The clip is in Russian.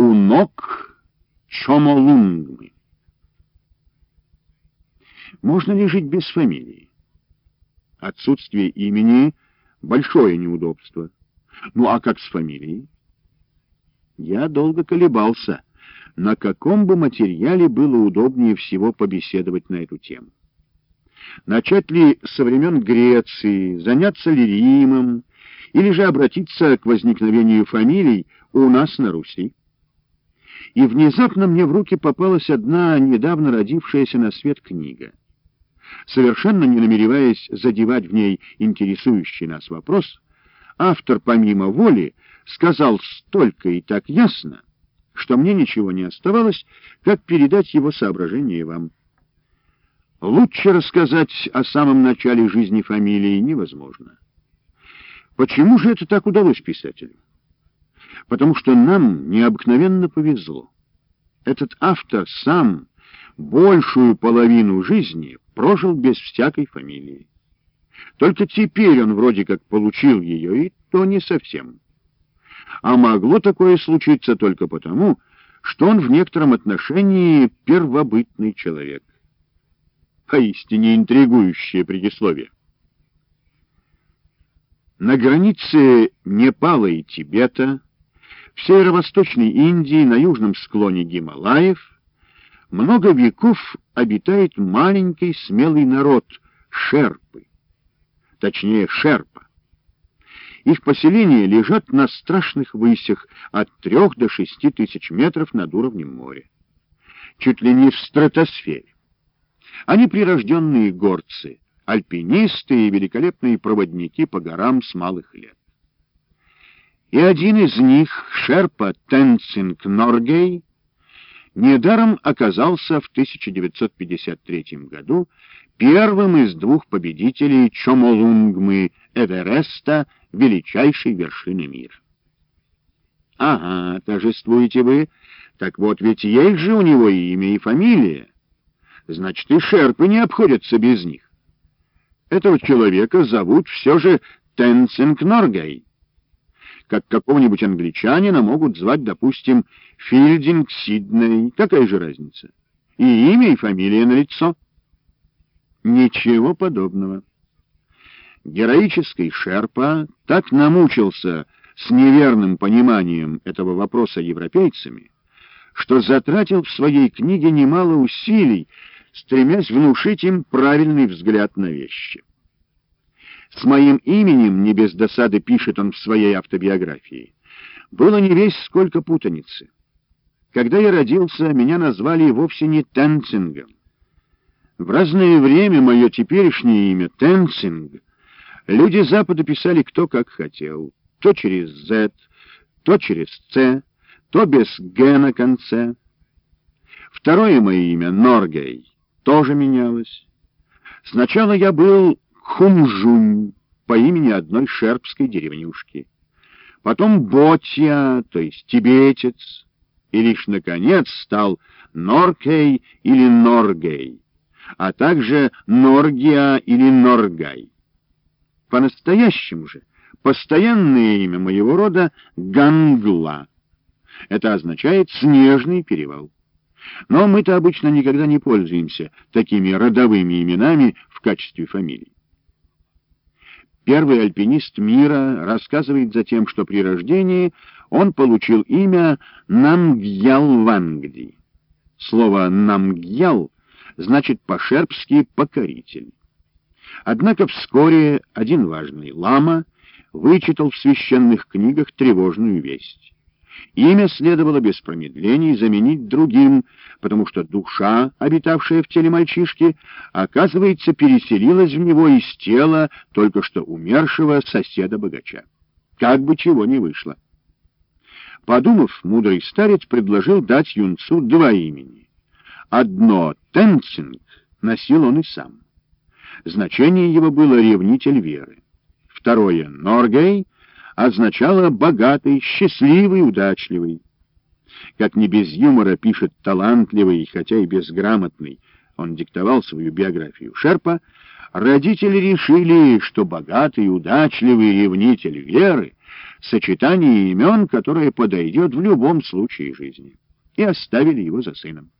у ног Чомолунгмы. Можно ли жить без фамилии? Отсутствие имени — большое неудобство. Ну а как с фамилией? Я долго колебался, на каком бы материале было удобнее всего побеседовать на эту тему. Начать ли со времен Греции, заняться ли Римом, или же обратиться к возникновению фамилий у нас на Руси? И внезапно мне в руки попалась одна недавно родившаяся на свет книга. Совершенно не намереваясь задевать в ней интересующий нас вопрос, автор помимо воли сказал столько и так ясно, что мне ничего не оставалось, как передать его соображения вам. Лучше рассказать о самом начале жизни фамилии невозможно. Почему же это так удалось писателю? Потому что нам необыкновенно повезло. Этот автор сам большую половину жизни прожил без всякой фамилии. Только теперь он вроде как получил ее, и то не совсем. А могло такое случиться только потому, что он в некотором отношении первобытный человек. Поистине интригующее предисловие. На границе Непала и Тибета, в северо-восточной Индии, на южном склоне Гималаев, много веков обитает маленький смелый народ — шерпы, точнее шерпа. Их поселения лежат на страшных высях от трех до шести тысяч метров над уровнем моря, чуть ли не в стратосфере. Они прирожденные горцы, альпинисты и великолепные проводники по горам с малых лет. И один из них, шерпа Тенцинг Норгей, недаром оказался в 1953 году первым из двух победителей Чомолунгмы Эвереста, величайшей вершины мира. Ага, торжествуете вы, так вот ведь есть же у него имя и фамилия. Значит, и шерпы не обходятся без них. Этого человека зовут все же Тенцинг Норгай как какого-нибудь англичанина могут звать, допустим, Филдинг Сидней. Какая же разница? И имя, и фамилия на лицо. Ничего подобного. Героический Шерпа так намучился с неверным пониманием этого вопроса европейцами, что затратил в своей книге немало усилий, стремясь внушить им правильный взгляд на вещи. С моим именем, не без досады пишет он в своей автобиографии, было не весь сколько путаницы. Когда я родился, меня назвали вовсе не Тенцингом. В разное время мое теперешнее имя Тенцинг люди Запада писали кто как хотел, то через Z, то через C, то без Г на конце. Второе мое имя, Норгей, тоже менялось. Сначала я был Хумжунь по имени одной шерпской деревнюшки. Потом Ботья, то есть тибетец, и лишь, наконец, стал Норкей или Норгей, а также Норгия или Норгай. По-настоящему же постоянное имя моего рода — Гангла. Это означает «снежный перевал». Но мы-то обычно никогда не пользуемся такими родовыми именами в качестве фамилий. Первый альпинист мира рассказывает затем, что при рождении он получил имя Намгьял Вангди. Слово «намгьял» значит по-шерпски «покоритель». Однако вскоре один важный лама вычитал в священных книгах тревожную весть. Имя следовало без промедлений заменить другим, потому что душа, обитавшая в теле мальчишки, оказывается, переселилась в него из тела только что умершего соседа-богача. Как бы чего ни вышло. Подумав, мудрый старец предложил дать юнцу два имени. Одно — Тенцинг, носил он и сам. Значение его было «ревнитель веры». Второе — Норгей — означало «богатый», «счастливый», «удачливый». Как не без юмора пишет талантливый, хотя и безграмотный, он диктовал свою биографию Шерпа, родители решили, что богатый, удачливый ревнитель веры сочетание имен, которое подойдет в любом случае жизни. И оставили его за сыном.